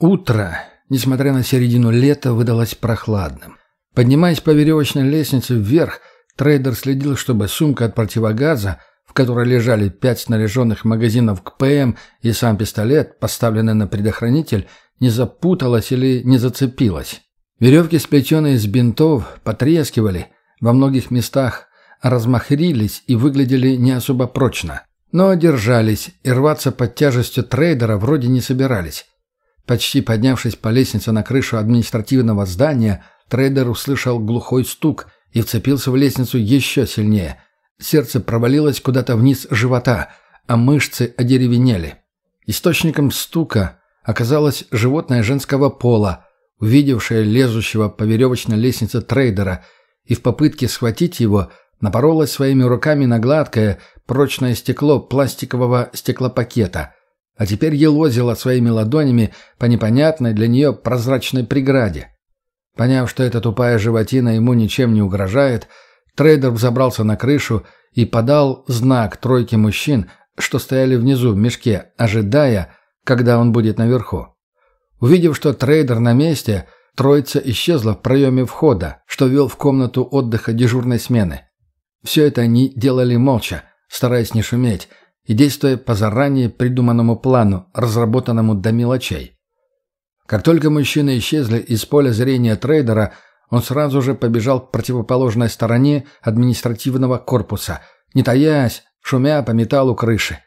Утро, несмотря на середину лета, выдалось прохладным. Поднимаясь по веревочной лестнице вверх, трейдер следил, чтобы сумка от противогаза, в которой лежали пять снаряженных магазинов к ПМ и сам пистолет, поставленный на предохранитель, не запуталась или не зацепилась. Веревки, сплетенные из бинтов, потрескивали, во многих местах размахрились и выглядели не особо прочно. Но держались и рваться под тяжестью трейдера вроде не собирались. Почти поднявшись по лестнице на крышу административного здания, трейдер услышал глухой стук и вцепился в лестницу еще сильнее. Сердце провалилось куда-то вниз живота, а мышцы одеревенели. Источником стука оказалось животное женского пола, увидевшее лезущего по веревочной лестнице трейдера, и в попытке схватить его напоролась своими руками на гладкое, прочное стекло пластикового стеклопакета, а теперь елозила своими ладонями по непонятной для нее прозрачной преграде. Поняв, что эта тупая животина ему ничем не угрожает, трейдер взобрался на крышу и подал знак тройке мужчин, что стояли внизу в мешке, ожидая, когда он будет наверху. Увидев, что трейдер на месте, троица исчезла в проеме входа, что вел в комнату отдыха дежурной смены. Все это они делали молча, стараясь не шуметь, и действуя по заранее придуманному плану, разработанному до мелочей. Как только мужчины исчезли из поля зрения трейдера, он сразу же побежал к противоположной стороне административного корпуса, не таясь, шумя по металлу крыши.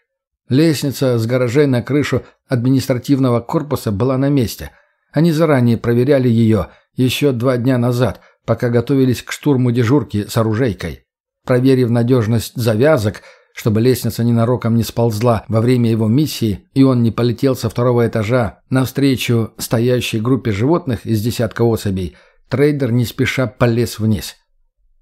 Лестница с гаражей на крышу административного корпуса была на месте. Они заранее проверяли ее еще два дня назад, пока готовились к штурму дежурки с оружейкой. Проверив надежность завязок, чтобы лестница ненароком не сползла во время его миссии, и он не полетел со второго этажа навстречу стоящей группе животных из десятка особей, трейдер не спеша полез вниз.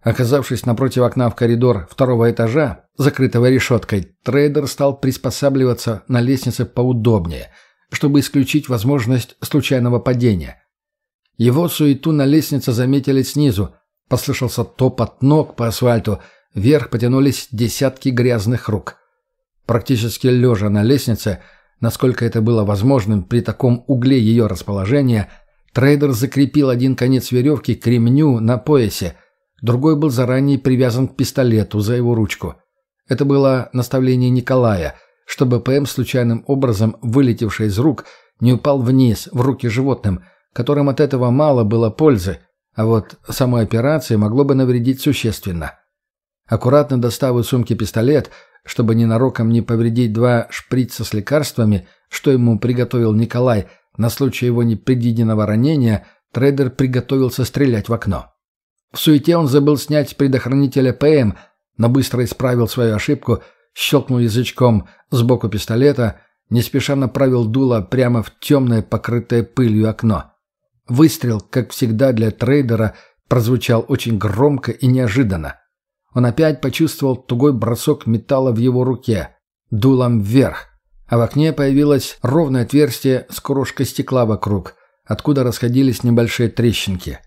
Оказавшись напротив окна в коридор второго этажа, закрытого решеткой, трейдер стал приспосабливаться на лестнице поудобнее, чтобы исключить возможность случайного падения. Его суету на лестнице заметили снизу, Послышался топот ног по асфальту, вверх потянулись десятки грязных рук. Практически лежа на лестнице, насколько это было возможным при таком угле ее расположения, трейдер закрепил один конец веревки к ремню на поясе, другой был заранее привязан к пистолету за его ручку. Это было наставление Николая, чтобы ПМ случайным образом, вылетевший из рук, не упал вниз, в руки животным, которым от этого мало было пользы, а вот самой операции могло бы навредить существенно. Аккуратно достав из сумки пистолет, чтобы ненароком не повредить два шприца с лекарствами, что ему приготовил Николай на случай его непредвиденного ранения, трейдер приготовился стрелять в окно. В суете он забыл снять с предохранителя ПМ, но быстро исправил свою ошибку, щелкнул язычком сбоку пистолета, не спеша направил дуло прямо в темное, покрытое пылью окно. Выстрел, как всегда для трейдера, прозвучал очень громко и неожиданно. Он опять почувствовал тугой бросок металла в его руке, дулом вверх, а в окне появилось ровное отверстие с крошкой стекла вокруг, откуда расходились небольшие трещинки.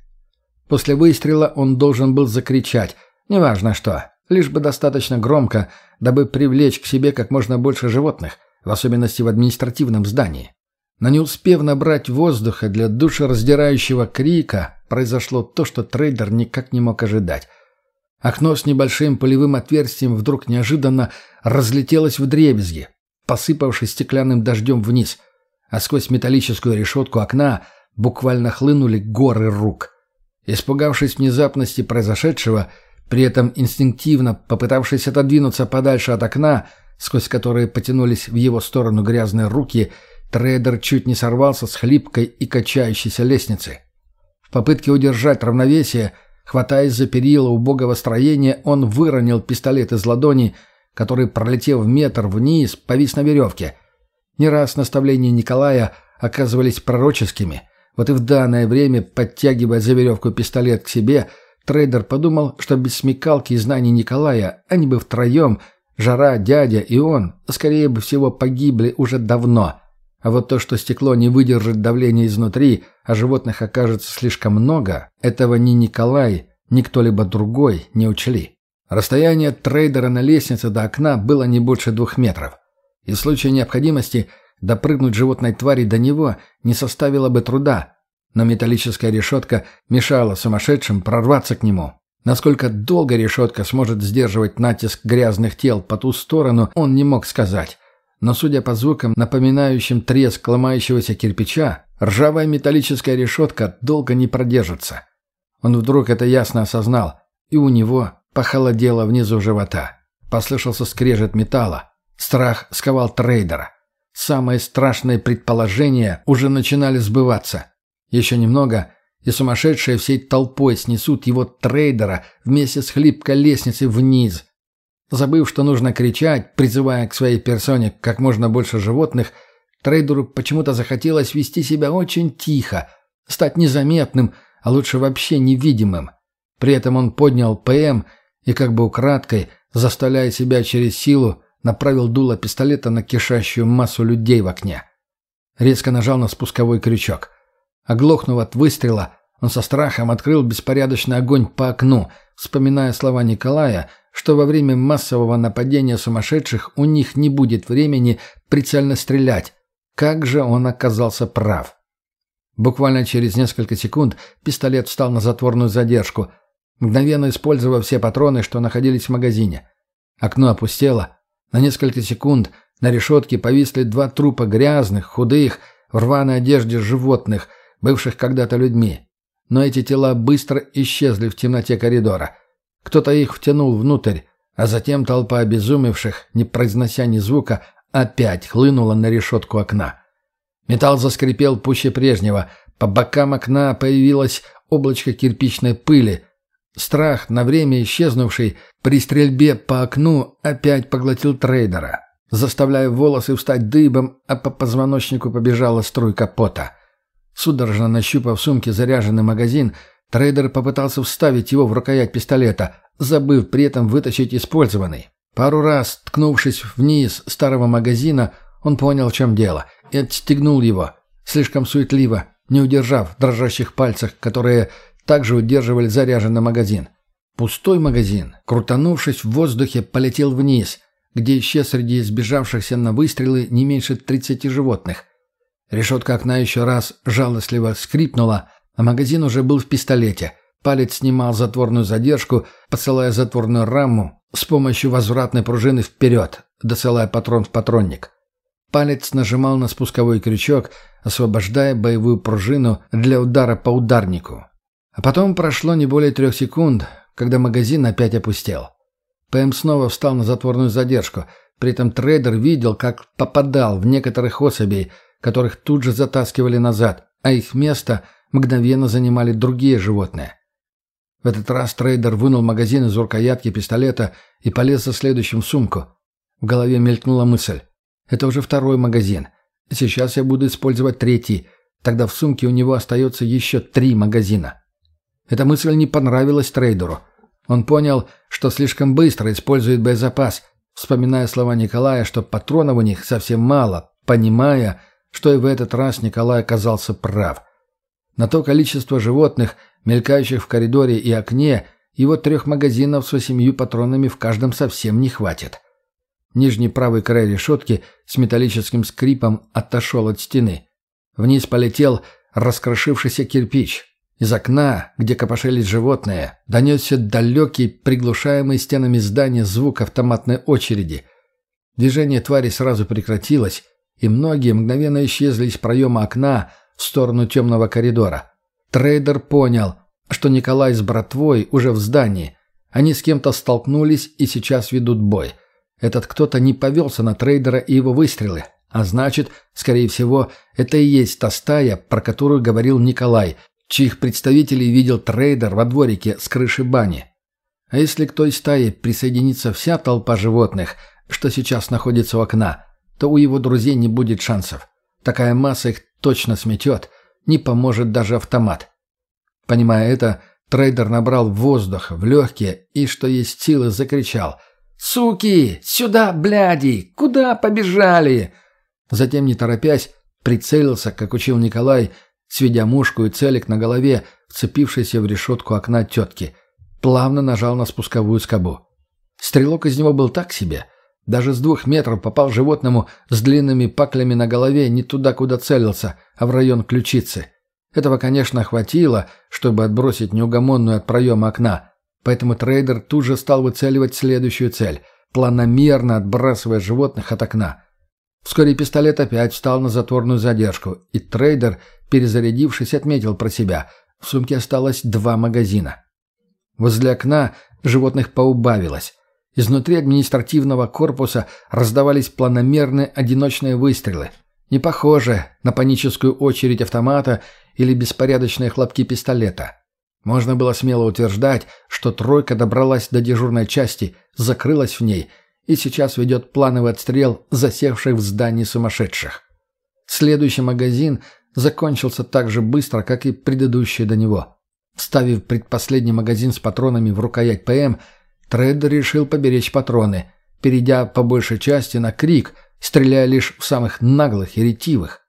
После выстрела он должен был закричать, неважно что, лишь бы достаточно громко, дабы привлечь к себе как можно больше животных, в особенности в административном здании. Но не успев набрать воздуха для душераздирающего крика, произошло то, что трейдер никак не мог ожидать. Окно с небольшим полевым отверстием вдруг неожиданно разлетелось в дребезги, посыпавшись стеклянным дождем вниз, а сквозь металлическую решетку окна буквально хлынули горы рук. Испугавшись внезапности произошедшего, при этом инстинктивно попытавшись отодвинуться подальше от окна, сквозь которые потянулись в его сторону грязные руки, Трейдер чуть не сорвался с хлипкой и качающейся лестницы. В попытке удержать равновесие, хватаясь за перила убогого строения, он выронил пистолет из ладони, который, пролетев метр вниз, повис на веревке. Не раз наставления Николая оказывались пророческими. Вот и в данное время, подтягивая за веревку пистолет к себе, трейдер подумал, что без смекалки и знаний Николая они бы втроем, Жара, дядя и он, скорее бы всего, погибли уже давно — а вот то, что стекло не выдержит давления изнутри, а животных окажется слишком много, этого ни Николай, ни кто-либо другой не учли. Расстояние трейдера на лестнице до окна было не больше двух метров. И в случае необходимости допрыгнуть животной твари до него не составило бы труда, но металлическая решетка мешала сумасшедшим прорваться к нему. Насколько долго решетка сможет сдерживать натиск грязных тел по ту сторону, он не мог сказать. Но судя по звукам, напоминающим треск ломающегося кирпича, ржавая металлическая решетка долго не продержится. Он вдруг это ясно осознал, и у него похолодело внизу живота. Послышался скрежет металла. Страх сковал трейдера. Самые страшные предположения уже начинали сбываться. Еще немного, и сумасшедшие всей толпой снесут его трейдера вместе с хлипкой лестницей вниз. Забыв, что нужно кричать, призывая к своей персоне как можно больше животных, трейдеру почему-то захотелось вести себя очень тихо, стать незаметным, а лучше вообще невидимым. При этом он поднял ПМ и как бы украдкой, заставляя себя через силу, направил дуло пистолета на кишащую массу людей в окне. Резко нажал на спусковой крючок. Оглохнув от выстрела, он со страхом открыл беспорядочный огонь по окну, вспоминая слова Николая, что во время массового нападения сумасшедших у них не будет времени прицельно стрелять. Как же он оказался прав. Буквально через несколько секунд пистолет встал на затворную задержку, мгновенно использовав все патроны, что находились в магазине. Окно опустело. На несколько секунд на решетке повисли два трупа грязных, худых, в рваной одежде животных – бывших когда-то людьми. Но эти тела быстро исчезли в темноте коридора. Кто-то их втянул внутрь, а затем толпа обезумевших, не произнося ни звука, опять хлынула на решетку окна. Металл заскрипел пуще прежнего. По бокам окна появилось облачко кирпичной пыли. Страх, на время исчезнувший, при стрельбе по окну опять поглотил трейдера, заставляя волосы встать дыбом, а по позвоночнику побежала струйка пота. Судорожно нащупав в сумке заряженный магазин, трейдер попытался вставить его в рукоять пистолета, забыв при этом вытащить использованный. Пару раз, ткнувшись вниз старого магазина, он понял, в чем дело, и отстегнул его, слишком суетливо, не удержав дрожащих пальцах, которые также удерживали заряженный магазин. Пустой магазин, крутанувшись в воздухе, полетел вниз, где исчез среди сбежавшихся на выстрелы не меньше 30 животных. Решетка окна еще раз жалостливо скрипнула, а магазин уже был в пистолете. Палец снимал затворную задержку, посылая затворную раму с помощью возвратной пружины вперед, досылая патрон в патронник. Палец нажимал на спусковой крючок, освобождая боевую пружину для удара по ударнику. А потом прошло не более трех секунд, когда магазин опять опустел. ПМ снова встал на затворную задержку, при этом трейдер видел, как попадал в некоторых особей, которых тут же затаскивали назад, а их место мгновенно занимали другие животные. В этот раз трейдер вынул магазин из рукоятки пистолета и полез за следующим в сумку. В голове мелькнула мысль. Это уже второй магазин. Сейчас я буду использовать третий. Тогда в сумке у него остается еще три магазина. Эта мысль не понравилась трейдеру. Он понял, что слишком быстро использует боезапас, вспоминая слова Николая, что патронов у них совсем мало, понимая, что и в этот раз Николай оказался прав. На то количество животных, мелькающих в коридоре и окне, его трех магазинов с восемью патронами в каждом совсем не хватит. Нижний правый край решетки с металлическим скрипом отошел от стены. Вниз полетел раскрошившийся кирпич. Из окна, где копошились животные, донесся далекий, приглушаемый стенами здания звук автоматной очереди. Движение твари сразу прекратилось, и многие мгновенно исчезли из проема окна в сторону темного коридора. Трейдер понял, что Николай с братвой уже в здании. Они с кем-то столкнулись и сейчас ведут бой. Этот кто-то не повелся на трейдера и его выстрелы. А значит, скорее всего, это и есть та стая, про которую говорил Николай, чьих представителей видел трейдер во дворике с крыши бани. А если к той стае присоединится вся толпа животных, что сейчас находится у окна, то у его друзей не будет шансов. Такая масса их точно сметет, не поможет даже автомат. Понимая это, трейдер набрал воздух в легкие и, что есть силы, закричал «Суки! Сюда, бляди! Куда побежали?» Затем, не торопясь, прицелился, как учил Николай, сведя мушку и целик на голове, вцепившейся в решетку окна тетки. Плавно нажал на спусковую скобу. Стрелок из него был так себе, Даже с двух метров попал животному с длинными паклями на голове не туда, куда целился, а в район ключицы. Этого, конечно, хватило, чтобы отбросить неугомонную от проема окна, поэтому трейдер тут же стал выцеливать следующую цель, планомерно отбрасывая животных от окна. Вскоре пистолет опять встал на затворную задержку, и трейдер, перезарядившись, отметил про себя. В сумке осталось два магазина. Возле окна животных поубавилось. Изнутри административного корпуса раздавались планомерные одиночные выстрелы. Не похоже на паническую очередь автомата или беспорядочные хлопки пистолета. Можно было смело утверждать, что тройка добралась до дежурной части, закрылась в ней и сейчас ведет плановый отстрел засевших в здании сумасшедших. Следующий магазин закончился так же быстро, как и предыдущий до него. Вставив предпоследний магазин с патронами в рукоять ПМ, Трейдер решил поберечь патроны, перейдя по большей части на крик, стреляя лишь в самых наглых и ретивых.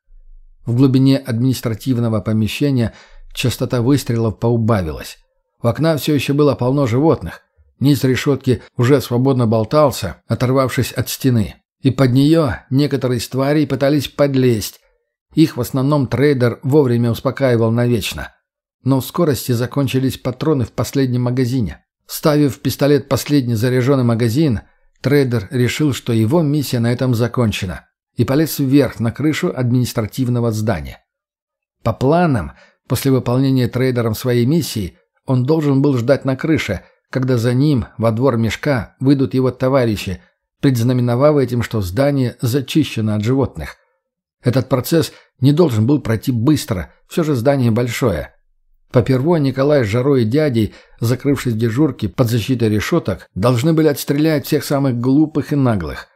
В глубине административного помещения частота выстрелов поубавилась. В окна все еще было полно животных. Низ решетки уже свободно болтался, оторвавшись от стены. И под нее некоторые из тварей пытались подлезть. Их в основном трейдер вовремя успокаивал навечно. Но в скорости закончились патроны в последнем магазине. Ставив в пистолет последний заряженный магазин, трейдер решил, что его миссия на этом закончена, и полез вверх на крышу административного здания. По планам, после выполнения трейдером своей миссии, он должен был ждать на крыше, когда за ним во двор мешка выйдут его товарищи, предзнаменовав этим, что здание зачищено от животных. Этот процесс не должен был пройти быстро, все же здание большое – Попервой Николай с Жарой и дядей, закрывшись в дежурке под защитой решеток, должны были отстрелять всех самых глупых и наглых.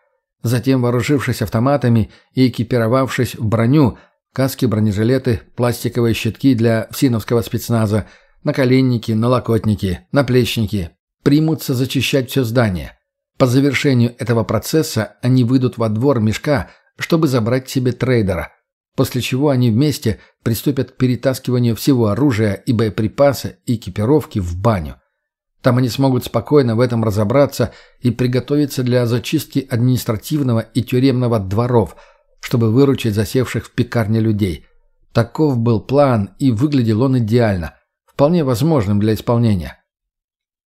Затем, вооружившись автоматами и экипировавшись в броню, каски, бронежилеты, пластиковые щитки для всиновского спецназа, наколенники, налокотники, наплечники, примутся зачищать все здание. По завершению этого процесса они выйдут во двор мешка, чтобы забрать себе трейдера – после чего они вместе приступят к перетаскиванию всего оружия и боеприпаса и экипировки в баню. Там они смогут спокойно в этом разобраться и приготовиться для зачистки административного и тюремного дворов, чтобы выручить засевших в пекарне людей. Таков был план, и выглядел он идеально, вполне возможным для исполнения.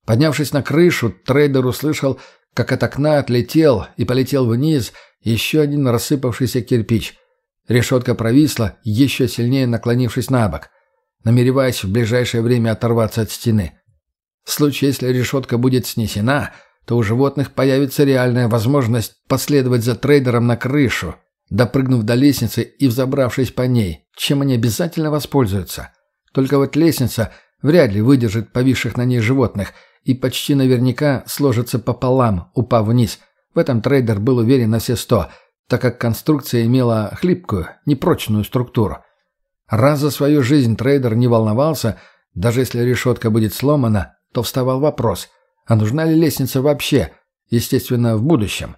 Поднявшись на крышу, трейдер услышал, как от окна отлетел и полетел вниз еще один рассыпавшийся кирпич – Решетка провисла, еще сильнее наклонившись на бок, намереваясь в ближайшее время оторваться от стены. В случае, если решетка будет снесена, то у животных появится реальная возможность последовать за трейдером на крышу, допрыгнув до лестницы и взобравшись по ней, чем они обязательно воспользуются. Только вот лестница вряд ли выдержит повисших на ней животных и почти наверняка сложится пополам, упав вниз. В этом трейдер был уверен на все сто – так как конструкция имела хлипкую, непрочную структуру. Раз за свою жизнь трейдер не волновался, даже если решетка будет сломана, то вставал вопрос, а нужна ли лестница вообще, естественно, в будущем.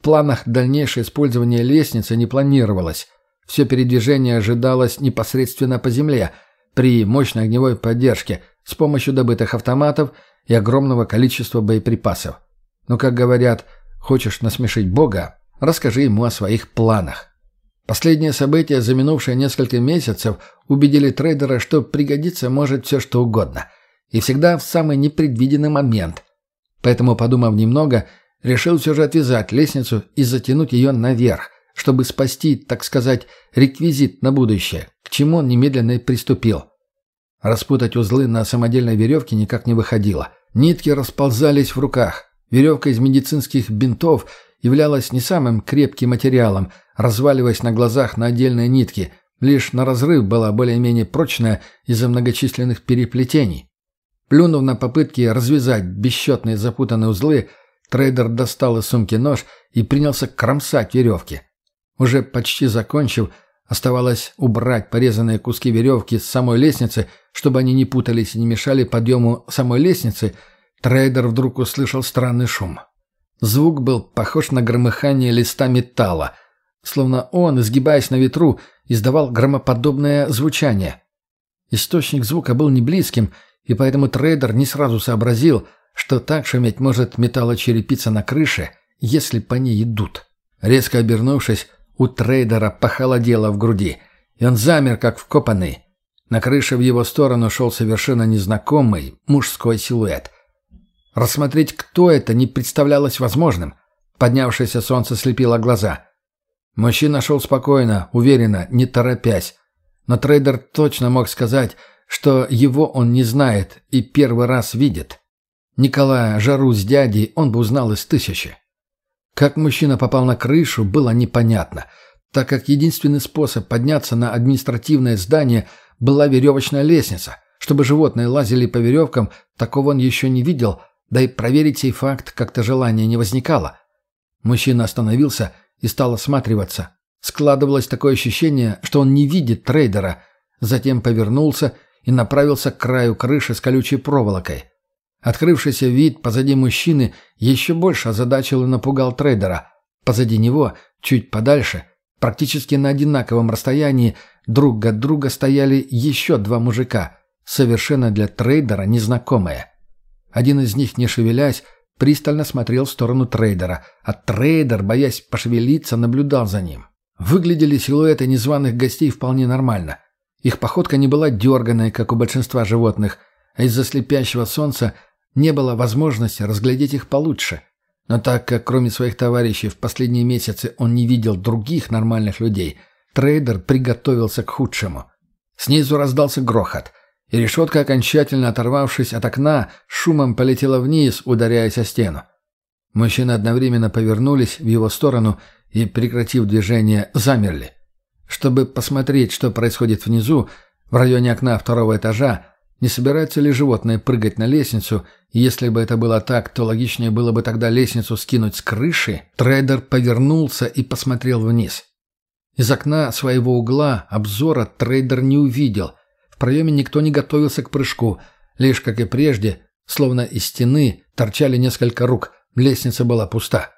В планах дальнейшее использование лестницы не планировалось. Все передвижение ожидалось непосредственно по земле, при мощной огневой поддержке, с помощью добытых автоматов и огромного количества боеприпасов. Но, как говорят, хочешь насмешить Бога, Расскажи ему о своих планах. Последние события за минувшие несколько месяцев убедили трейдера, что пригодиться может все что угодно. И всегда в самый непредвиденный момент. Поэтому, подумав немного, решил все же отвязать лестницу и затянуть ее наверх, чтобы спасти, так сказать, реквизит на будущее, к чему он немедленно и приступил. Распутать узлы на самодельной веревке никак не выходило. Нитки расползались в руках. Веревка из медицинских бинтов – являлась не самым крепким материалом, разваливаясь на глазах на отдельные нитки, лишь на разрыв была более-менее прочная из-за многочисленных переплетений. Плюнув на попытки развязать бесчетные запутанные узлы, трейдер достал из сумки нож и принялся кромсать веревки. Уже почти закончив, оставалось убрать порезанные куски веревки с самой лестницы, чтобы они не путались и не мешали подъему самой лестницы, трейдер вдруг услышал странный шум. Звук был похож на громыхание листа металла, словно он, изгибаясь на ветру, издавал громоподобное звучание. Источник звука был не близким, и поэтому трейдер не сразу сообразил, что так шуметь может металлочерепица на крыше если по ней идут. Резко обернувшись, у трейдера похолодело в груди, и он замер, как вкопанный. На крыше в его сторону шел совершенно незнакомый мужской силуэт. Рассмотреть, кто это, не представлялось возможным. Поднявшееся солнце слепило глаза. Мужчина шел спокойно, уверенно, не торопясь. Но трейдер точно мог сказать, что его он не знает и первый раз видит. Николая, Жару с дядей он бы узнал из тысячи. Как мужчина попал на крышу, было непонятно, так как единственный способ подняться на административное здание была веревочная лестница. Чтобы животные лазили по веревкам, такого он еще не видел, да и проверить сей факт как-то желания не возникало. Мужчина остановился и стал осматриваться. Складывалось такое ощущение, что он не видит трейдера. Затем повернулся и направился к краю крыши с колючей проволокой. Открывшийся вид позади мужчины еще больше озадачил и напугал трейдера. Позади него, чуть подальше, практически на одинаковом расстоянии, друг от друга стояли еще два мужика, совершенно для трейдера незнакомые. Один из них, не шевелясь, пристально смотрел в сторону трейдера, а трейдер, боясь пошевелиться, наблюдал за ним. Выглядели силуэты незваных гостей вполне нормально. Их походка не была дерганной, как у большинства животных, а из-за слепящего солнца не было возможности разглядеть их получше. Но так как кроме своих товарищей в последние месяцы он не видел других нормальных людей, трейдер приготовился к худшему. Снизу раздался грохот, и решетка, окончательно оторвавшись от окна, шумом полетела вниз, ударяясь о стену. Мужчины одновременно повернулись в его сторону и, прекратив движение, замерли. Чтобы посмотреть, что происходит внизу, в районе окна второго этажа, не собираются ли животные прыгать на лестницу, если бы это было так, то логичнее было бы тогда лестницу скинуть с крыши, трейдер повернулся и посмотрел вниз. Из окна своего угла обзора трейдер не увидел. В проеме никто не готовился к прыжку, лишь, как и прежде, словно из стены торчали несколько рук, лестница была пуста.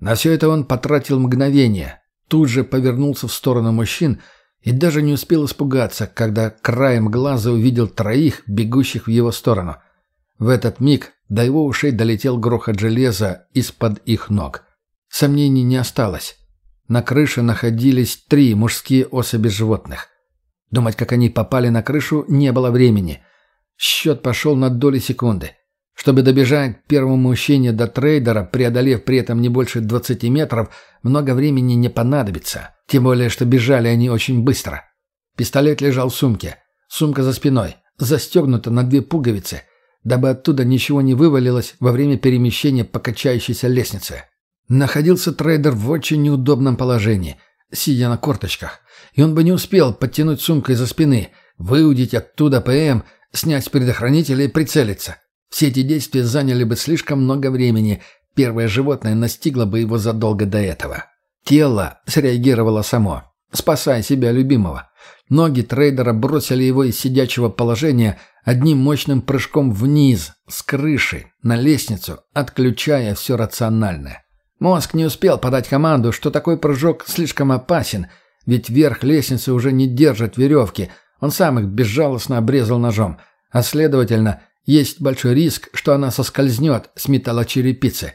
На все это он потратил мгновение. Тут же повернулся в сторону мужчин и даже не успел испугаться, когда краем глаза увидел троих, бегущих в его сторону. В этот миг до его ушей долетел грохот железа из-под их ног. Сомнений не осталось. На крыше находились три мужские особи животных. Думать, как они попали на крышу, не было времени. Счет пошел на доли секунды. Чтобы добежать первому мужчине до трейдера, преодолев при этом не больше 20 метров, много времени не понадобится. Тем более, что бежали они очень быстро. Пистолет лежал в сумке. Сумка за спиной, застегнута на две пуговицы, дабы оттуда ничего не вывалилось во время перемещения по качающейся лестнице. Находился трейдер в очень неудобном положении, сидя на корточках, и он бы не успел подтянуть сумку из-за спины, выудить оттуда ПМ, снять с предохранителя и прицелиться. Все эти действия заняли бы слишком много времени, первое животное настигло бы его задолго до этого. Тело среагировало само, спасая себя любимого. Ноги трейдера бросили его из сидячего положения одним мощным прыжком вниз, с крыши, на лестницу, отключая все рациональное. Мозг не успел подать команду, что такой прыжок слишком опасен, ведь верх лестницы уже не держит веревки, он сам их безжалостно обрезал ножом, а следовательно, есть большой риск, что она соскользнет с металлочерепицы.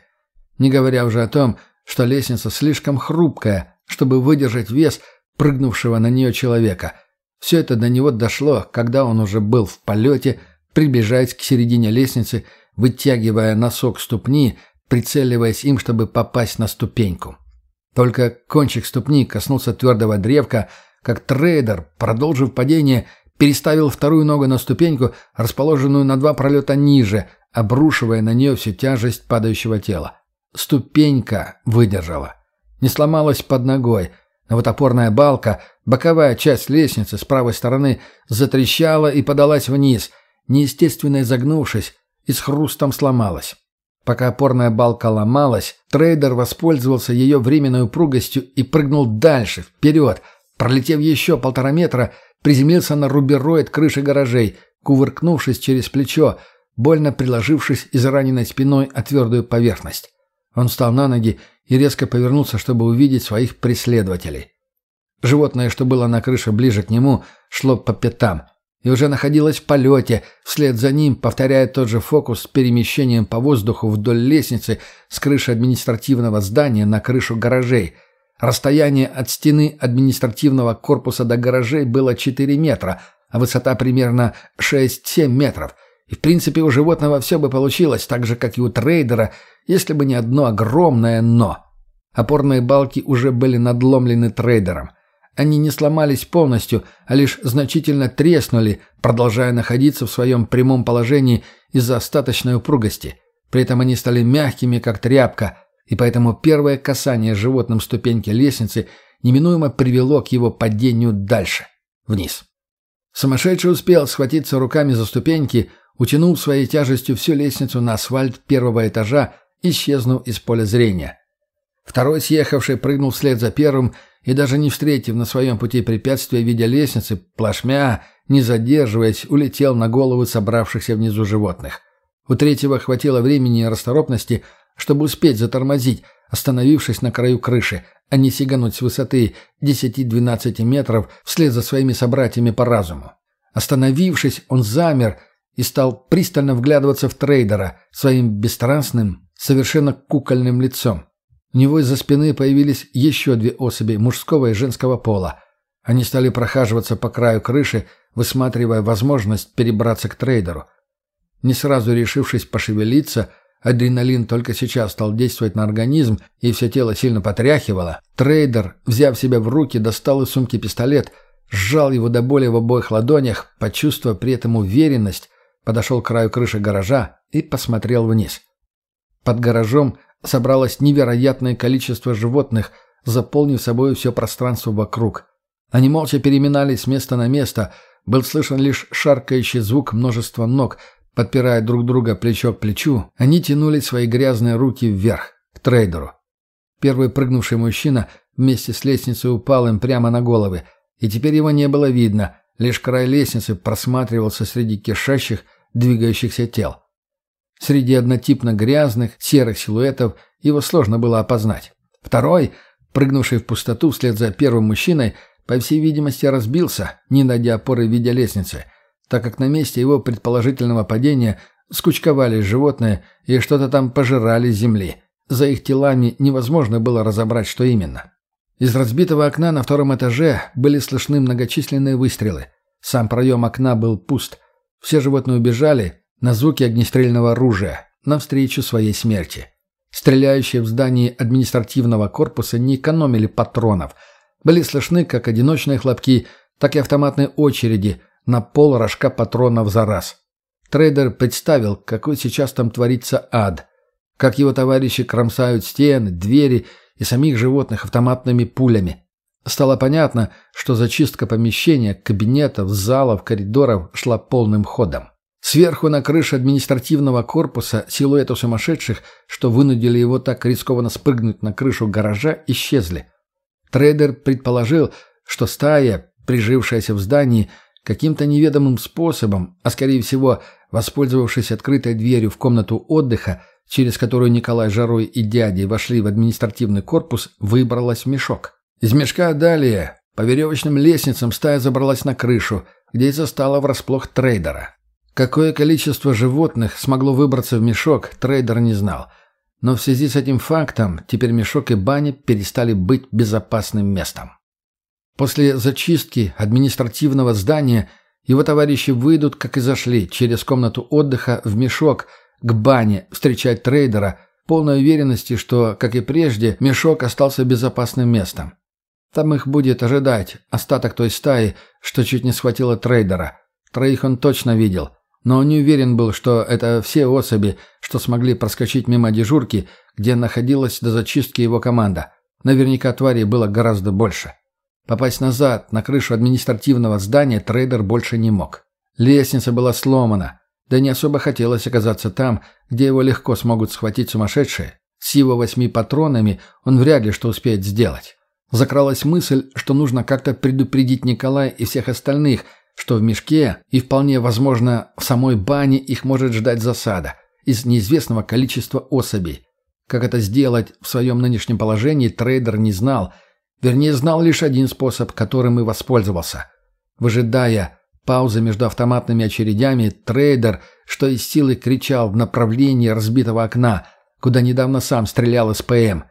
Не говоря уже о том, что лестница слишком хрупкая, чтобы выдержать вес прыгнувшего на нее человека. Все это до него дошло, когда он уже был в полете, приближаясь к середине лестницы, вытягивая носок ступни, прицеливаясь им, чтобы попасть на ступеньку. Только кончик ступни коснулся твердого древка, как трейдер, продолжив падение, переставил вторую ногу на ступеньку, расположенную на два пролета ниже, обрушивая на нее всю тяжесть падающего тела. Ступенька выдержала. Не сломалась под ногой, но вот опорная балка, боковая часть лестницы с правой стороны, затрещала и подалась вниз, неестественно изогнувшись, и с хрустом сломалась. Пока опорная балка ломалась, трейдер воспользовался ее временной упругостью и прыгнул дальше, вперед, пролетев еще полтора метра, приземлился на рубероид крыши гаражей, кувыркнувшись через плечо, больно приложившись израненной спиной о твердую поверхность. Он встал на ноги и резко повернулся, чтобы увидеть своих преследователей. Животное, что было на крыше ближе к нему, шло по пятам. И уже находилась в полете, вслед за ним повторяя тот же фокус с перемещением по воздуху вдоль лестницы с крыши административного здания на крышу гаражей. Расстояние от стены административного корпуса до гаражей было 4 метра, а высота примерно 6-7 метров. И в принципе у животного все бы получилось так же, как и у трейдера, если бы не одно огромное «но». Опорные балки уже были надломлены трейдером – они не сломались полностью, а лишь значительно треснули, продолжая находиться в своем прямом положении из-за остаточной упругости. При этом они стали мягкими, как тряпка, и поэтому первое касание животным ступеньки лестницы неминуемо привело к его падению дальше, вниз. Сумасшедший успел схватиться руками за ступеньки, утянув своей тяжестью всю лестницу на асфальт первого этажа, исчезнув из поля зрения. Второй съехавший прыгнул вслед за первым и даже не встретив на своем пути препятствия в виде лестницы, плашмя, не задерживаясь, улетел на голову собравшихся внизу животных. У третьего хватило времени и расторопности, чтобы успеть затормозить, остановившись на краю крыши, а не сигануть с высоты 10-12 метров вслед за своими собратьями по разуму. Остановившись, он замер и стал пристально вглядываться в трейдера своим бесстрастным, совершенно кукольным лицом. У него из-за спины появились еще две особи мужского и женского пола. Они стали прохаживаться по краю крыши, высматривая возможность перебраться к трейдеру. Не сразу решившись пошевелиться, адреналин только сейчас стал действовать на организм, и все тело сильно потряхивало. Трейдер, взяв себя в руки, достал из сумки пистолет, сжал его до боли в обоих ладонях, почувствовав при этом уверенность, подошел к краю крыши гаража и посмотрел вниз. Под гаражом собралось невероятное количество животных, заполнив собой все пространство вокруг. Они молча переминались с места на место, был слышен лишь шаркающий звук множества ног, подпирая друг друга плечо к плечу, они тянули свои грязные руки вверх, к трейдеру. Первый прыгнувший мужчина вместе с лестницей упал им прямо на головы, и теперь его не было видно, лишь край лестницы просматривался среди кишащих, двигающихся тел. Среди однотипно грязных, серых силуэтов его сложно было опознать. Второй, прыгнувший в пустоту вслед за первым мужчиной, по всей видимости, разбился, не найдя опоры в виде лестницы, так как на месте его предположительного падения скучковались животные и что-то там пожирали земли. За их телами невозможно было разобрать, что именно. Из разбитого окна на втором этаже были слышны многочисленные выстрелы. Сам проем окна был пуст. Все животные убежали, на звуки огнестрельного оружия, навстречу своей смерти. Стреляющие в здании административного корпуса не экономили патронов. Были слышны как одиночные хлопки, так и автоматные очереди на пол рожка патронов за раз. Трейдер представил, какой сейчас там творится ад. Как его товарищи кромсают стены, двери и самих животных автоматными пулями. Стало понятно, что зачистка помещения, кабинетов, залов, коридоров шла полным ходом. Сверху на крыше административного корпуса силуэты сумасшедших, что вынудили его так рискованно спрыгнуть на крышу гаража, исчезли. Трейдер предположил, что стая, прижившаяся в здании, каким-то неведомым способом, а скорее всего, воспользовавшись открытой дверью в комнату отдыха, через которую Николай Жарой и дяди вошли в административный корпус, выбралась в мешок. Из мешка далее, по веревочным лестницам стая забралась на крышу, где и застала врасплох трейдера. Какое количество животных смогло выбраться в мешок, трейдер не знал. Но в связи с этим фактом теперь мешок и баня перестали быть безопасным местом. После зачистки административного здания его товарищи выйдут, как и зашли, через комнату отдыха в мешок к бане встречать трейдера, полной уверенности, что, как и прежде, мешок остался безопасным местом. Там их будет ожидать остаток той стаи, что чуть не схватила трейдера. Троих он точно видел – но он не уверен был, что это все особи, что смогли проскочить мимо дежурки, где находилась до зачистки его команда. Наверняка тварей было гораздо больше. Попасть назад, на крышу административного здания, трейдер больше не мог. Лестница была сломана, да не особо хотелось оказаться там, где его легко смогут схватить сумасшедшие. С его восьми патронами он вряд ли что успеет сделать. Закралась мысль, что нужно как-то предупредить Николая и всех остальных – что в мешке и вполне возможно в самой бане их может ждать засада из неизвестного количества особей. Как это сделать в своем нынешнем положении, трейдер не знал. Вернее, знал лишь один способ, которым и воспользовался. Выжидая паузы между автоматными очередями, трейдер, что есть силы кричал в направлении разбитого окна, куда недавно сам стрелял из ПМ.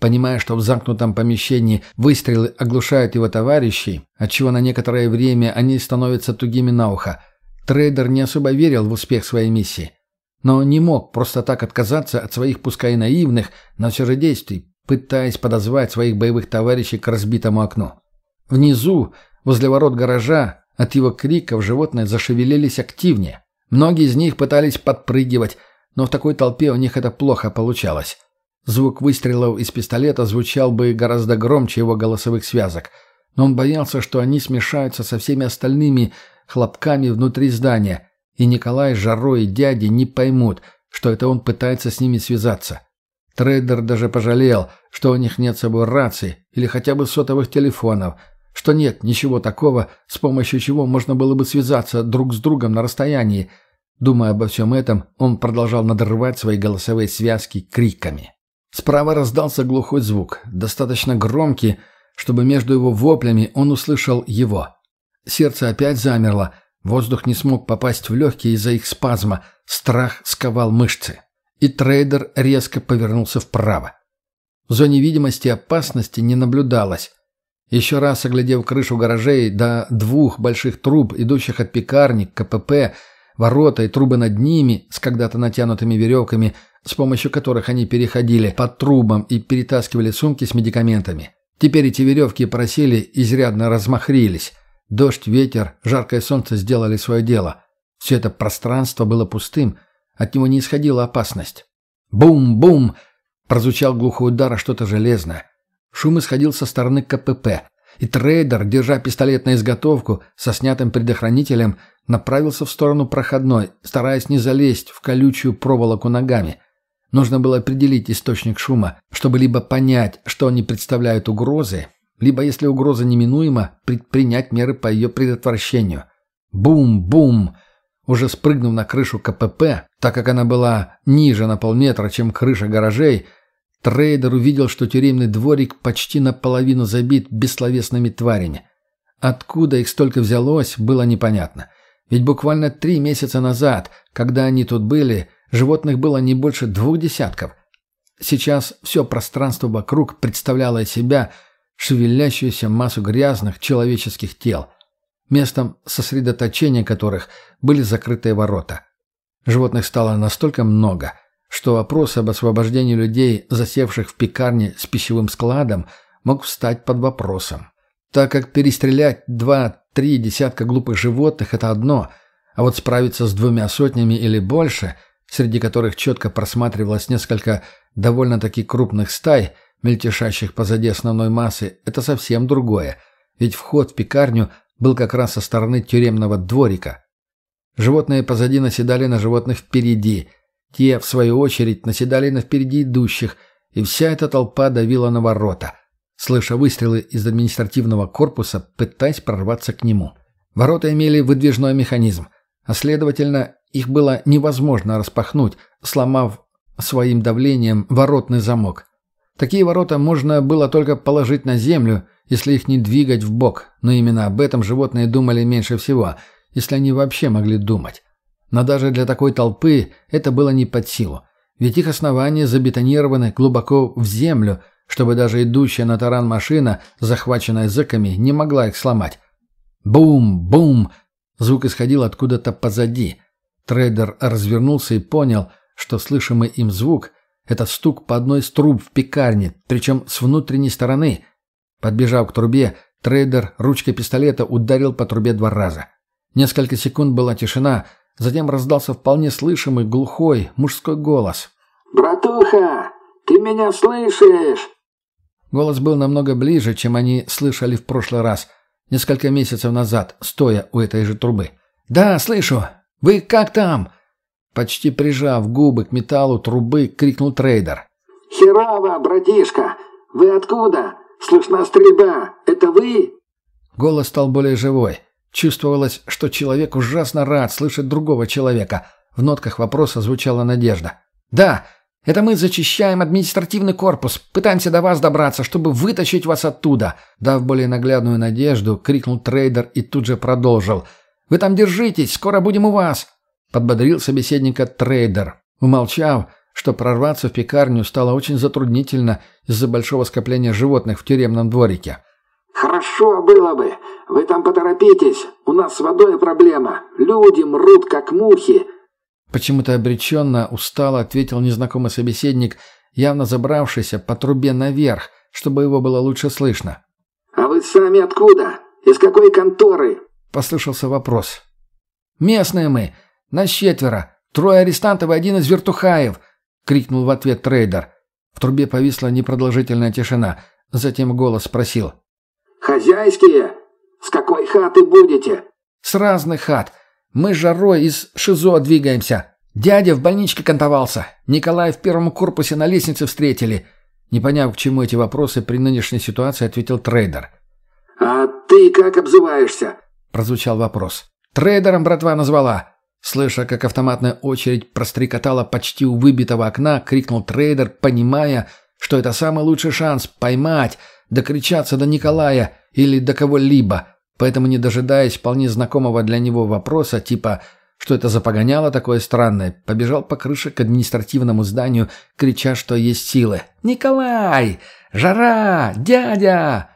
Понимая, что в замкнутом помещении выстрелы оглушают его товарищей, отчего на некоторое время они становятся тугими на ухо, трейдер не особо верил в успех своей миссии. Но не мог просто так отказаться от своих пускай наивных, но все же действий, пытаясь подозвать своих боевых товарищей к разбитому окну. Внизу, возле ворот гаража, от его криков животные зашевелились активнее. Многие из них пытались подпрыгивать, но в такой толпе у них это плохо получалось. Звук выстрелов из пистолета звучал бы гораздо громче его голосовых связок, но он боялся, что они смешаются со всеми остальными хлопками внутри здания, и Николай, Жаро и дяди не поймут, что это он пытается с ними связаться. Трейдер даже пожалел, что у них нет с собой рации или хотя бы сотовых телефонов, что нет ничего такого, с помощью чего можно было бы связаться друг с другом на расстоянии. Думая обо всем этом, он продолжал надрывать свои голосовые связки криками. Справа раздался глухой звук, достаточно громкий, чтобы между его воплями он услышал его. Сердце опять замерло, воздух не смог попасть в легкие из-за их спазма, страх сковал мышцы. И трейдер резко повернулся вправо. В зоне видимости опасности не наблюдалось. Еще раз оглядев крышу гаражей до двух больших труб, идущих от пекарни к КПП, ворота и трубы над ними с когда-то натянутыми веревками – с помощью которых они переходили под трубам и перетаскивали сумки с медикаментами. Теперь эти веревки просели, изрядно размахрились. Дождь, ветер, жаркое солнце сделали свое дело. Все это пространство было пустым, от него не исходила опасность. «Бум-бум!» — прозвучал глухой удар, а что-то железное. Шум исходил со стороны КПП, и трейдер, держа пистолет на изготовку, со снятым предохранителем, направился в сторону проходной, стараясь не залезть в колючую проволоку ногами. Нужно было определить источник шума, чтобы либо понять, что они представляют угрозы, либо, если угроза неминуема, предпринять меры по ее предотвращению. Бум-бум! Уже спрыгнув на крышу КПП, так как она была ниже на полметра, чем крыша гаражей, трейдер увидел, что тюремный дворик почти наполовину забит бессловесными тварями. Откуда их столько взялось, было непонятно. Ведь буквально три месяца назад, когда они тут были, Животных было не больше двух десятков. Сейчас все пространство вокруг представляло из себя шевелящуюся массу грязных человеческих тел, местом сосредоточения которых были закрытые ворота. Животных стало настолько много, что вопрос об освобождении людей, засевших в пекарне с пищевым складом, мог встать под вопросом. Так как перестрелять два-три десятка глупых животных – это одно, а вот справиться с двумя сотнями или больше – среди которых четко просматривалось несколько довольно-таки крупных стай, мельтешащих позади основной массы, это совсем другое, ведь вход в пекарню был как раз со стороны тюремного дворика. Животные позади наседали на животных впереди, те, в свою очередь, наседали на впереди идущих, и вся эта толпа давила на ворота, слыша выстрелы из административного корпуса, пытаясь прорваться к нему. Ворота имели выдвижной механизм, а следовательно, их было невозможно распахнуть, сломав своим давлением воротный замок. Такие ворота можно было только положить на землю, если их не двигать в бок, но именно об этом животные думали меньше всего, если они вообще могли думать. Но даже для такой толпы это было не под силу, ведь их основания забетонированы глубоко в землю, чтобы даже идущая на таран машина, захваченная зэками, не могла их сломать. Бум-бум! Звук исходил откуда-то позади. Трейдер развернулся и понял, что слышимый им звук — это стук по одной из труб в пекарне, причем с внутренней стороны. Подбежав к трубе, трейдер ручкой пистолета ударил по трубе два раза. Несколько секунд была тишина, затем раздался вполне слышимый глухой мужской голос. «Братуха, ты меня слышишь?» Голос был намного ближе, чем они слышали в прошлый раз, несколько месяцев назад, стоя у этой же трубы. «Да, слышу. «Вы как там?» Почти прижав губы к металлу трубы, крикнул трейдер. «Херово, братишка! Вы откуда? Слышна стрельба! Это вы?» Голос стал более живой. Чувствовалось, что человек ужасно рад слышать другого человека. В нотках вопроса звучала надежда. «Да, это мы зачищаем административный корпус, пытаемся до вас добраться, чтобы вытащить вас оттуда!» Дав более наглядную надежду, крикнул трейдер и тут же продолжил – Вы там держитесь, скоро будем у вас!» Подбодрил собеседника трейдер. Умолчав, что прорваться в пекарню стало очень затруднительно из-за большого скопления животных в тюремном дворике. «Хорошо было бы. Вы там поторопитесь. У нас с водой проблема. Люди мрут, как мухи». Почему-то обреченно, устало ответил незнакомый собеседник, явно забравшийся по трубе наверх, чтобы его было лучше слышно. «А вы сами откуда? Из какой конторы?» Послышался вопрос. «Местные мы. Нас четверо. Трое арестантов и один из вертухаев», — крикнул в ответ трейдер. В трубе повисла непродолжительная тишина. Затем голос спросил. «Хозяйские? С какой хаты будете?» «С разных хат. Мы с Жарой из ШИЗО двигаемся. Дядя в больничке кантовался. Николай в первом корпусе на лестнице встретили». Не поняв, к чему эти вопросы при нынешней ситуации, ответил трейдер. «А ты как обзываешься?» Прозвучал вопрос. «Трейдером братва назвала». Слыша, как автоматная очередь прострекотала почти у выбитого окна, крикнул трейдер, понимая, что это самый лучший шанс поймать, докричаться до Николая или до кого-либо, поэтому, не дожидаясь вполне знакомого для него вопроса, типа «Что это за погоняло такое странное?», побежал по крыше к административному зданию, крича, что есть силы. «Николай! Жара! Дядя!»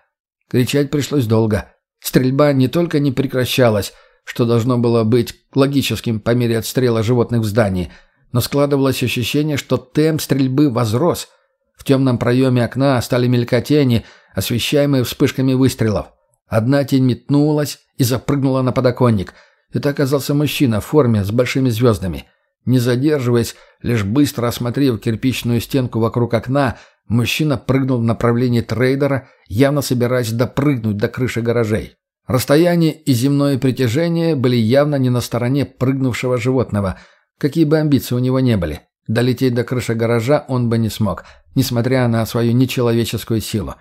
Кричать пришлось долго. Стрельба не только не прекращалась, что должно было быть логическим по мере отстрела животных в здании, но складывалось ощущение, что темп стрельбы возрос. В темном проеме окна стали мелькать тени, освещаемые вспышками выстрелов. Одна тень метнулась и запрыгнула на подоконник. Это оказался мужчина в форме с большими звездами. Не задерживаясь, лишь быстро осмотрев кирпичную стенку вокруг окна, мужчина прыгнул в направлении трейдера, явно собираясь допрыгнуть до крыши гаражей. Расстояние и земное притяжение были явно не на стороне прыгнувшего животного, какие бы амбиции у него не были. Долететь до крыши гаража он бы не смог, несмотря на свою нечеловеческую силу.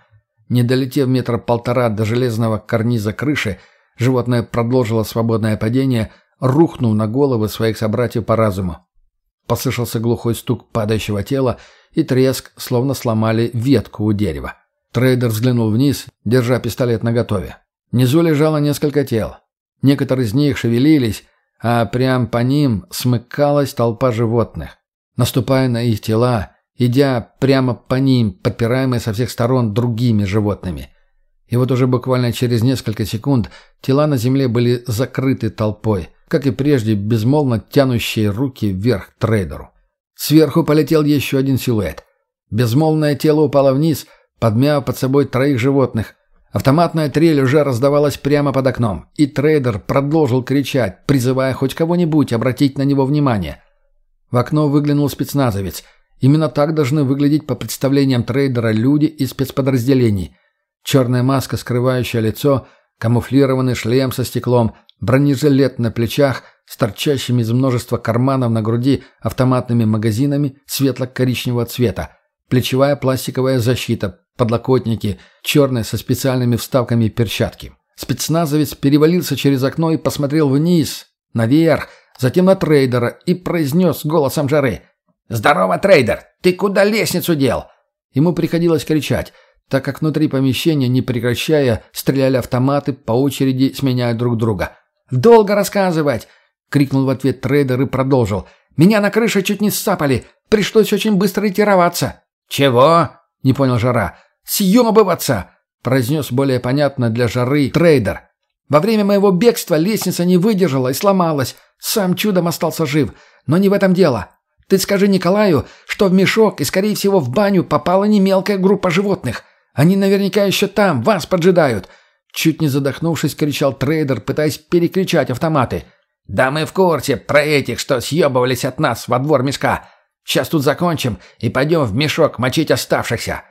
Не долетев метра полтора до железного карниза крыши, животное продолжило свободное падение, рухнув на головы своих собратьев по разуму. Послышался глухой стук падающего тела и треск, словно сломали ветку у дерева. Трейдер взглянул вниз, держа пистолет наготове. Внизу лежало несколько тел. Некоторые из них шевелились, а прямо по ним смыкалась толпа животных. Наступая на их тела, идя прямо по ним, подпираемые со всех сторон другими животными. И вот уже буквально через несколько секунд тела на земле были закрыты толпой, как и прежде безмолвно тянущие руки вверх трейдеру. Сверху полетел еще один силуэт. Безмолвное тело упало вниз, подмяв под собой троих животных. Автоматная трель уже раздавалась прямо под окном, и трейдер продолжил кричать, призывая хоть кого-нибудь обратить на него внимание. В окно выглянул спецназовец – Именно так должны выглядеть по представлениям трейдера люди из спецподразделений. Черная маска, скрывающая лицо, камуфлированный шлем со стеклом, бронежилет на плечах с торчащими из множества карманов на груди автоматными магазинами светло-коричневого цвета, плечевая пластиковая защита, подлокотники, черные со специальными вставками перчатки. Спецназовец перевалился через окно и посмотрел вниз, наверх, затем на трейдера и произнес голосом Жары – «Здорово, трейдер! Ты куда лестницу дел?» Ему приходилось кричать, так как внутри помещения, не прекращая, стреляли автоматы, по очереди сменяя друг друга. «Долго рассказывать!» — крикнул в ответ трейдер и продолжил. «Меня на крыше чуть не сцапали. Пришлось очень быстро ретироваться». «Чего?» — не понял Жара. «Съебываться!» — произнес более понятно для Жары трейдер. «Во время моего бегства лестница не выдержала и сломалась. Сам чудом остался жив. Но не в этом дело. Ты скажи Николаю, что в мешок и, скорее всего, в баню попала не мелкая группа животных. Они наверняка еще там, вас поджидают!» Чуть не задохнувшись, кричал трейдер, пытаясь перекричать автоматы. «Да мы в курсе про этих, что съебывались от нас во двор мешка. Сейчас тут закончим и пойдем в мешок мочить оставшихся».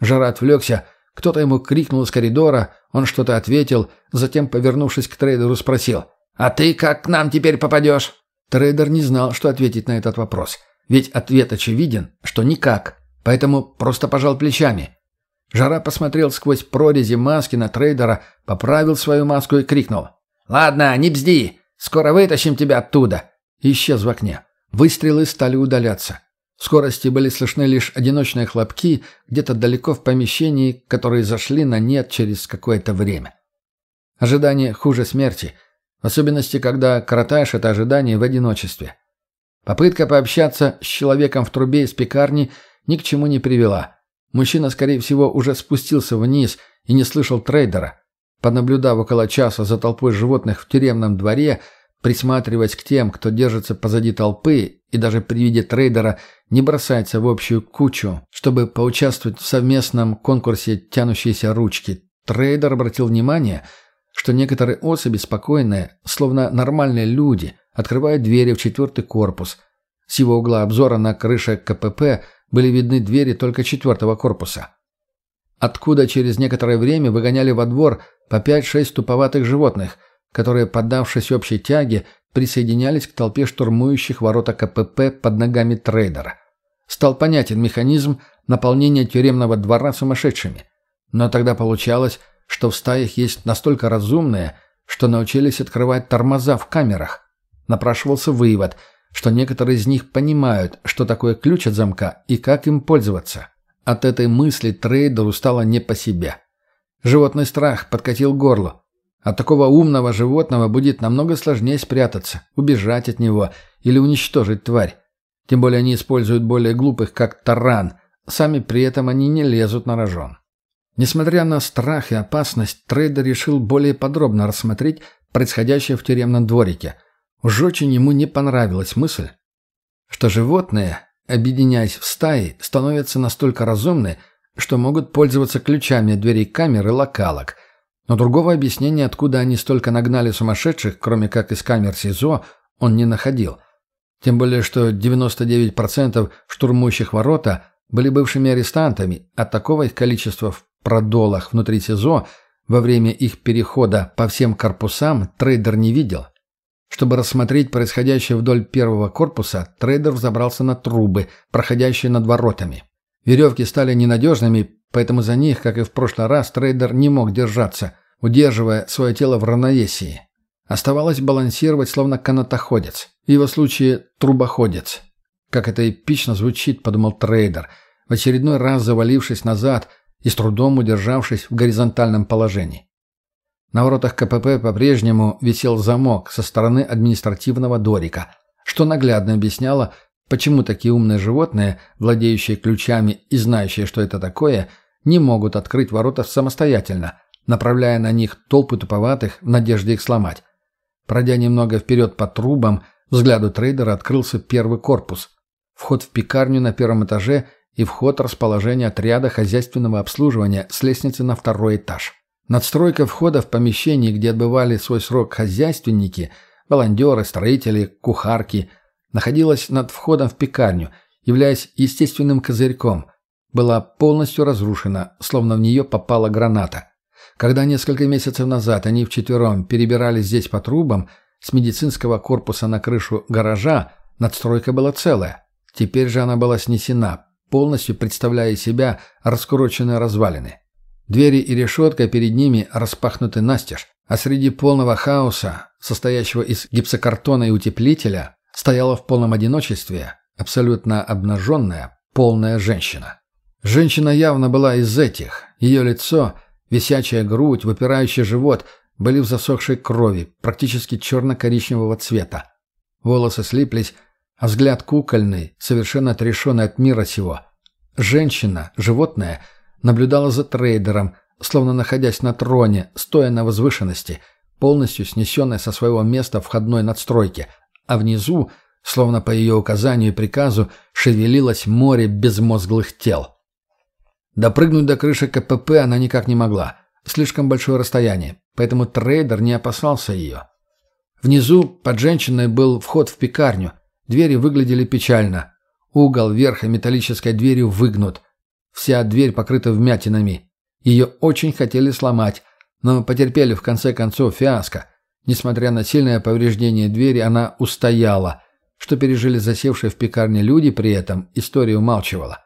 Жара отвлекся. Кто-то ему крикнул из коридора, он что-то ответил, затем, повернувшись к трейдеру, спросил. «А ты как к нам теперь попадешь?» Трейдер не знал, что ответить на этот вопрос. Ведь ответ очевиден, что никак. Поэтому просто пожал плечами. Жара посмотрел сквозь прорези маски на трейдера, поправил свою маску и крикнул. «Ладно, не бзди! Скоро вытащим тебя оттуда!» исчез в окне. Выстрелы стали удаляться. В скорости были слышны лишь одиночные хлопки где-то далеко в помещении, которые зашли на нет через какое-то время. Ожидание хуже смерти. В особенности, когда коротаешь это ожидание в одиночестве. Попытка пообщаться с человеком в трубе из пекарни ни к чему не привела. Мужчина, скорее всего, уже спустился вниз и не слышал трейдера. Понаблюдав около часа за толпой животных в тюремном дворе, присматриваясь к тем, кто держится позади толпы, и даже при виде трейдера не бросается в общую кучу, чтобы поучаствовать в совместном конкурсе «Тянущиеся ручки», трейдер обратил внимание, что некоторые особи спокойные, словно нормальные люди, открывают двери в четвертый корпус. С его угла обзора на крыше КПП были видны двери только четвертого корпуса. Откуда через некоторое время выгоняли во двор по 5-6 туповатых животных – которые, поддавшись общей тяге, присоединялись к толпе штурмующих ворота КПП под ногами трейдера. Стал понятен механизм наполнения тюремного двора сумасшедшими. Но тогда получалось, что в стаях есть настолько разумные, что научились открывать тормоза в камерах. Напрашивался вывод, что некоторые из них понимают, что такое ключ от замка и как им пользоваться. От этой мысли трейдеру стало не по себе. Животный страх подкатил горло. От такого умного животного будет намного сложнее спрятаться, убежать от него или уничтожить тварь. Тем более они используют более глупых, как таран. Сами при этом они не лезут на рожон. Несмотря на страх и опасность, трейдер решил более подробно рассмотреть происходящее в тюремном дворике. Уж очень ему не понравилась мысль, что животные, объединяясь в стаи, становятся настолько разумны, что могут пользоваться ключами от дверей камер и локалок – но другого объяснения, откуда они столько нагнали сумасшедших, кроме как из камер СИЗО, он не находил. Тем более, что 99% штурмующих ворота были бывшими арестантами, а такого их количества в продолах внутри СИЗО во время их перехода по всем корпусам трейдер не видел. Чтобы рассмотреть происходящее вдоль первого корпуса, трейдер взобрался на трубы, проходящие над воротами. Веревки стали ненадежными, Поэтому за них, как и в прошлый раз, трейдер не мог держаться, удерживая свое тело в равновесии. Оставалось балансировать, словно канатоходец. В его случае трубоходец. Как это эпично звучит, подумал трейдер, в очередной раз завалившись назад и с трудом удержавшись в горизонтальном положении. На воротах КПП по-прежнему висел замок со стороны административного дорика, что наглядно объясняло, почему такие умные животные, владеющие ключами и знающие, что это такое – не могут открыть ворота самостоятельно, направляя на них толпы туповатых в надежде их сломать. Пройдя немного вперед по трубам, взгляду трейдера открылся первый корпус. Вход в пекарню на первом этаже и вход расположения отряда хозяйственного обслуживания с лестницы на второй этаж. Надстройка входа в помещении, где отбывали свой срок хозяйственники, волонтеры, строители, кухарки, находилась над входом в пекарню, являясь естественным козырьком, была полностью разрушена, словно в нее попала граната. Когда несколько месяцев назад они вчетвером перебирались здесь по трубам, с медицинского корпуса на крышу гаража надстройка была целая. Теперь же она была снесена, полностью представляя себя раскуроченные развалины. Двери и решетка перед ними распахнуты настежь, а среди полного хаоса, состоящего из гипсокартона и утеплителя, стояла в полном одиночестве абсолютно обнаженная, полная женщина. Женщина явно была из этих. Ее лицо, висячая грудь, выпирающий живот были в засохшей крови, практически черно-коричневого цвета. Волосы слиплись, а взгляд кукольный, совершенно отрешенный от мира сего. Женщина, животное, наблюдала за трейдером, словно находясь на троне, стоя на возвышенности, полностью снесенной со своего места входной надстройки, а внизу, словно по ее указанию и приказу, шевелилось море безмозглых тел. Допрыгнуть до крыши КПП она никак не могла. Слишком большое расстояние, поэтому трейдер не опасался ее. Внизу под женщиной был вход в пекарню. Двери выглядели печально. Угол верха металлической дверью выгнут. Вся дверь покрыта вмятинами. Ее очень хотели сломать, но потерпели в конце концов фиаско. Несмотря на сильное повреждение двери, она устояла. Что пережили засевшие в пекарне люди при этом, история умалчивала.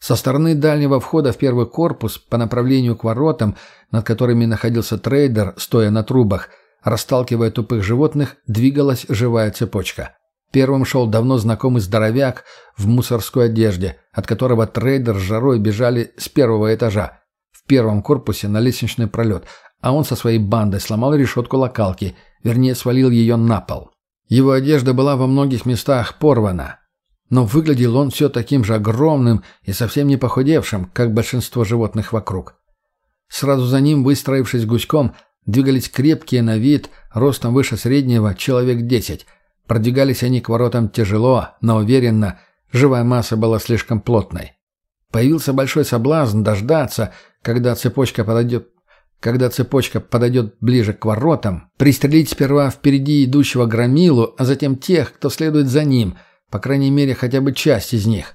Со стороны дальнего входа в первый корпус, по направлению к воротам, над которыми находился трейдер, стоя на трубах, расталкивая тупых животных, двигалась живая цепочка. Первым шел давно знакомый здоровяк в мусорской одежде, от которого трейдер с жарой бежали с первого этажа. в первом корпусе на лестничный пролет, а он со своей бандой сломал решетку локалки, вернее, свалил ее на пол. Его одежда была во многих местах порвана, но выглядел он все таким же огромным и совсем не похудевшим, как большинство животных вокруг. Сразу за ним, выстроившись гуськом, двигались крепкие на вид, ростом выше среднего, человек десять. Продвигались они к воротам тяжело, но уверенно, живая масса была слишком плотной. Появился большой соблазн дождаться, когда цепочка подойдет когда цепочка подойдет ближе к воротам, пристрелить сперва впереди идущего громилу, а затем тех, кто следует за ним, по крайней мере, хотя бы часть из них.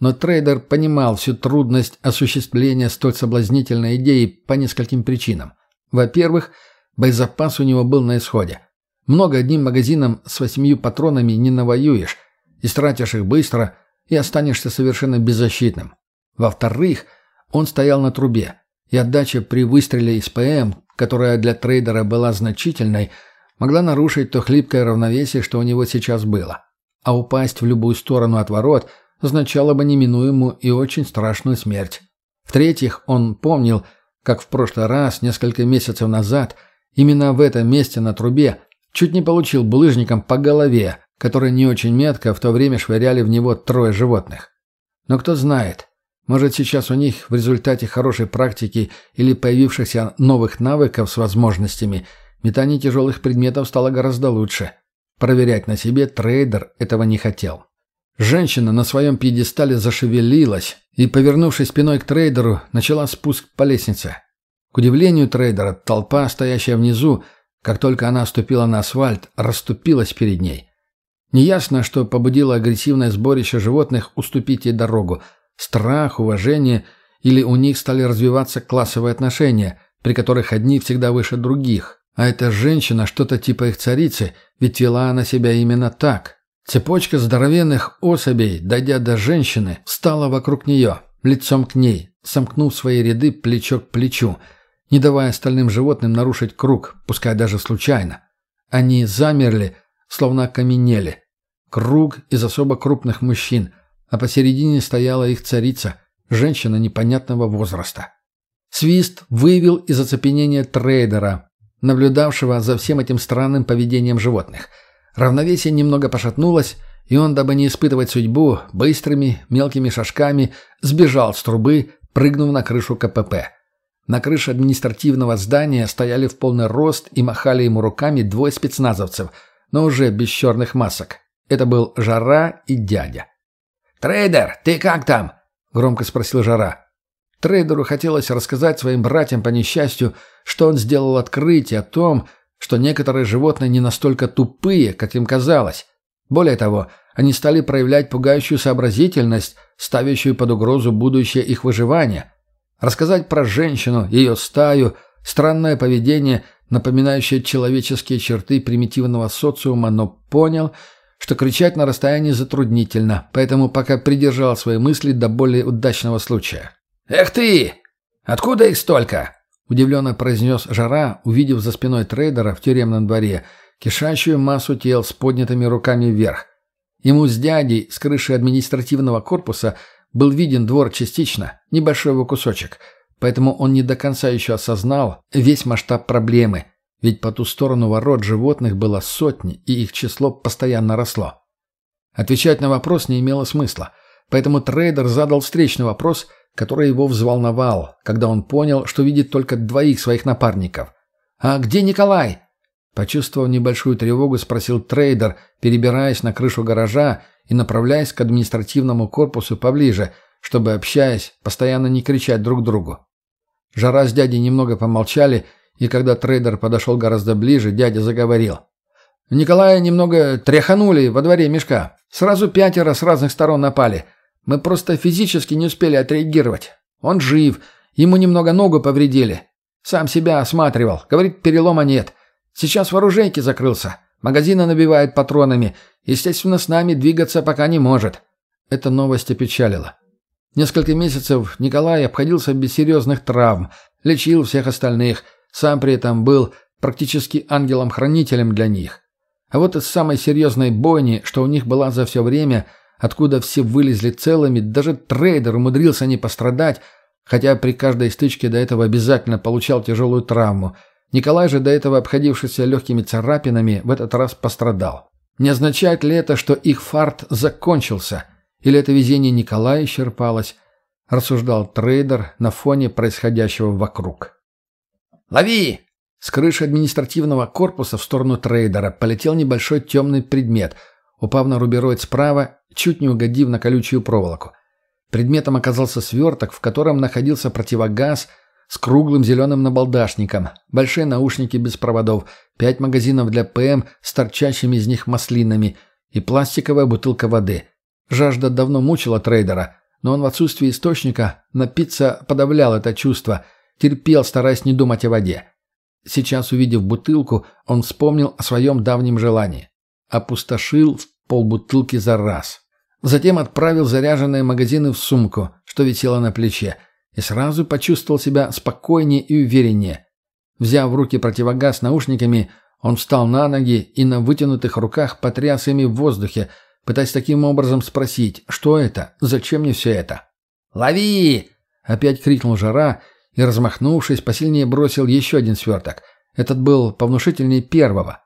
Но трейдер понимал всю трудность осуществления столь соблазнительной идеи по нескольким причинам. Во-первых, боезапас у него был на исходе. Много одним магазином с восемью патронами не навоюешь, истратишь их быстро и останешься совершенно беззащитным. Во-вторых, он стоял на трубе, и отдача при выстреле из ПМ, которая для трейдера была значительной, могла нарушить то хлипкое равновесие, что у него сейчас было. А упасть в любую сторону от ворот означало бы неминуемую и очень страшную смерть. В-третьих, он помнил, как в прошлый раз, несколько месяцев назад, именно в этом месте на трубе чуть не получил булыжником по голове, который не очень метко в то время швыряли в него трое животных. Но кто знает, может, сейчас у них в результате хорошей практики или появившихся новых навыков с возможностями метание тяжелых предметов стало гораздо лучше. Проверять на себе трейдер этого не хотел. Женщина на своем пьедестале зашевелилась и, повернувшись спиной к трейдеру, начала спуск по лестнице. К удивлению трейдера, толпа, стоящая внизу, как только она ступила на асфальт, расступилась перед ней. Неясно, что побудило агрессивное сборище животных уступить ей дорогу – Страх, уважение или у них стали развиваться классовые отношения, при которых одни всегда выше других. А эта женщина что-то типа их царицы, ведь вела она себя именно так. Цепочка здоровенных особей, дойдя до женщины, встала вокруг нее, лицом к ней, сомкнув свои ряды плечо к плечу, не давая остальным животным нарушить круг, пускай даже случайно. Они замерли, словно окаменели. Круг из особо крупных мужчин – а посередине стояла их царица, женщина непонятного возраста. Свист вывел из оцепенения трейдера, наблюдавшего за всем этим странным поведением животных. Равновесие немного пошатнулось, и он, дабы не испытывать судьбу, быстрыми мелкими шажками сбежал с трубы, прыгнув на крышу КПП. На крыше административного здания стояли в полный рост и махали ему руками двое спецназовцев, но уже без черных масок. Это был Жара и дядя. «Трейдер, ты как там?» — громко спросил Жара. Трейдеру хотелось рассказать своим братьям по несчастью, что он сделал открытие о том, что некоторые животные не настолько тупые, как им казалось. Более того, они стали проявлять пугающую сообразительность, ставящую под угрозу будущее их выживания. Рассказать про женщину, ее стаю, странное поведение, напоминающее человеческие черты примитивного социума, но понял — что кричать на расстоянии затруднительно, поэтому пока придержал свои мысли до более удачного случая. «Эх ты! Откуда их столько?» – удивленно произнес Жара, увидев за спиной трейдера в тюремном дворе кишащую массу тел с поднятыми руками вверх. Ему с дядей с крыши административного корпуса был виден двор частично, небольшой его кусочек, поэтому он не до конца еще осознал весь масштаб проблемы – ведь по ту сторону ворот животных было сотни, и их число постоянно росло. Отвечать на вопрос не имело смысла, поэтому трейдер задал встречный вопрос, который его взволновал, когда он понял, что видит только двоих своих напарников. «А где Николай?» Почувствовав небольшую тревогу, спросил трейдер, перебираясь на крышу гаража и направляясь к административному корпусу поближе, чтобы, общаясь, постоянно не кричать друг другу. Жара с дядей немного помолчали, и когда трейдер подошел гораздо ближе, дядя заговорил. Николая немного тряханули во дворе мешка. Сразу пятеро с разных сторон напали. Мы просто физически не успели отреагировать. Он жив, ему немного ногу повредили. Сам себя осматривал. Говорит, перелома нет. Сейчас в оружейке закрылся. Магазины набивает патронами. Естественно, с нами двигаться пока не может. Эта новость опечалила. Несколько месяцев Николай обходился без серьезных травм, лечил всех остальных – сам при этом был практически ангелом-хранителем для них. А вот из самой серьезной бойни, что у них была за все время, откуда все вылезли целыми, даже трейдер умудрился не пострадать, Хотя при каждой стычке до этого обязательно получал тяжелую травму. Николай же, до этого обходившийся легкими царапинами, в этот раз пострадал. Не означает ли это, что их фарт закончился? Или это везение Николая исчерпалось? Рассуждал трейдер на фоне происходящего вокруг. «Лови!» С крыши административного корпуса в сторону трейдера полетел небольшой темный предмет, упав на рубероид справа, чуть не угодив на колючую проволоку. Предметом оказался сверток, в котором находился противогаз с круглым зеленым набалдашником, большие наушники без проводов, пять магазинов для ПМ с торчащими из них маслинами и пластиковая бутылка воды. Жажда давно мучила трейдера, но он в отсутствии источника напиться подавлял это чувство, терпел, стараясь не думать о воде. Сейчас, увидев бутылку, он вспомнил о своем давнем желании. Опустошил в полбутылки за раз. Затем отправил заряженные магазины в сумку, что висело на плече, и сразу почувствовал себя спокойнее и увереннее. Взяв в руки противогаз с наушниками, он встал на ноги и на вытянутых руках потряс ими в воздухе, пытаясь таким образом спросить, что это, зачем мне все это. «Лови!» — опять крикнул Жара и, размахнувшись, посильнее бросил еще один сверток. Этот был повнушительнее первого.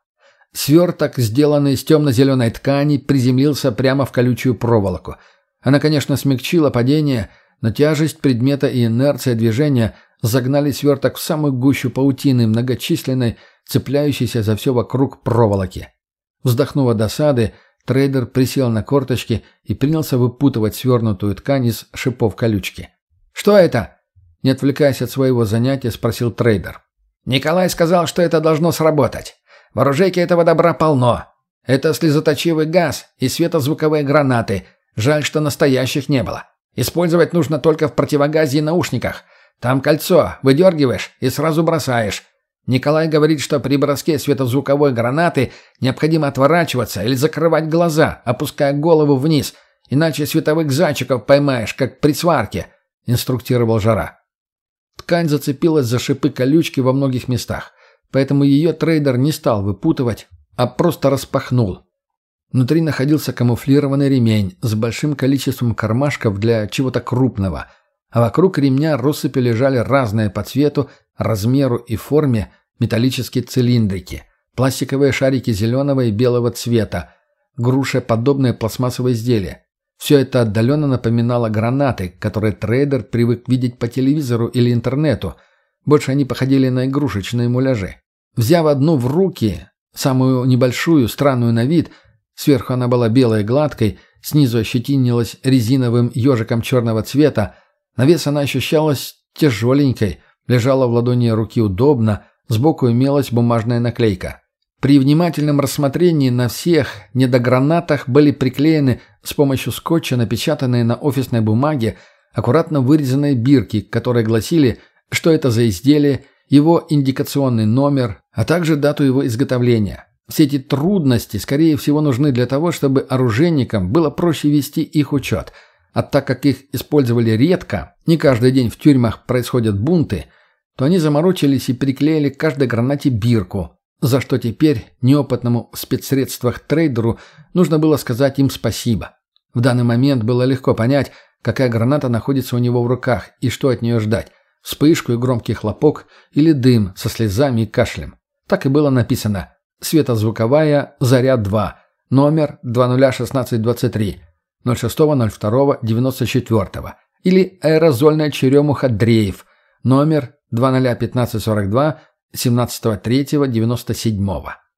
Сверток, сделанный из темно-зеленой ткани, приземлился прямо в колючую проволоку. Она, конечно, смягчила падение, но тяжесть предмета и инерция движения загнали сверток в самую гущу паутины, многочисленной, цепляющейся за все вокруг проволоки. Вздохнув от досады, трейдер присел на корточки и принялся выпутывать свернутую ткань из шипов колючки. «Что это?» Не отвлекаясь от своего занятия, спросил трейдер. «Николай сказал, что это должно сработать. В оружейке этого добра полно. Это слезоточивый газ и светозвуковые гранаты. Жаль, что настоящих не было. Использовать нужно только в противогазе и наушниках. Там кольцо, выдергиваешь и сразу бросаешь. Николай говорит, что при броске светозвуковой гранаты необходимо отворачиваться или закрывать глаза, опуская голову вниз, иначе световых зайчиков поймаешь, как при сварке», — инструктировал Жара. Ткань зацепилась за шипы колючки во многих местах поэтому ее трейдер не стал выпутывать, а просто распахнул. Внутри находился камуфлированный ремень с большим количеством кармашков для чего-то крупного, а вокруг ремня россыпи лежали разные по цвету, размеру и форме металлические цилиндрики, пластиковые шарики зеленого и белого цвета, грушеподобные пластмассовые изделия. Все это отдаленно напоминало гранаты, которые трейдер привык видеть по телевизору или интернету – больше они походили на игрушечные муляжи. Взяв одну в руки, самую небольшую, странную на вид, сверху она была белой гладкой, снизу ощетинилась резиновым ежиком черного цвета, на вес она ощущалась тяжеленькой, лежала в ладони руки удобно, сбоку имелась бумажная наклейка. При внимательном рассмотрении на всех недогранатах были приклеены с помощью скотча напечатанные на офисной бумаге аккуратно вырезанные бирки, которые гласили что это за изделие, его индикационный номер, а также дату его изготовления. Все эти трудности, скорее всего, нужны для того, чтобы оружейникам было проще вести их учет. А так как их использовали редко, не каждый день в тюрьмах происходят бунты, то они заморочились и приклеили к каждой гранате бирку, за что теперь неопытному в спецсредствах трейдеру нужно было сказать им спасибо. В данный момент было легко понять, какая граната находится у него в руках и что от нее ждать вспышку и громкий хлопок или дым со слезами и кашлем. Так и было написано «Светозвуковая «Заряд-2», номер 201623, 06.02.94» или «Аэрозольная черемуха Дрейф», номер 201542, 17.03.97.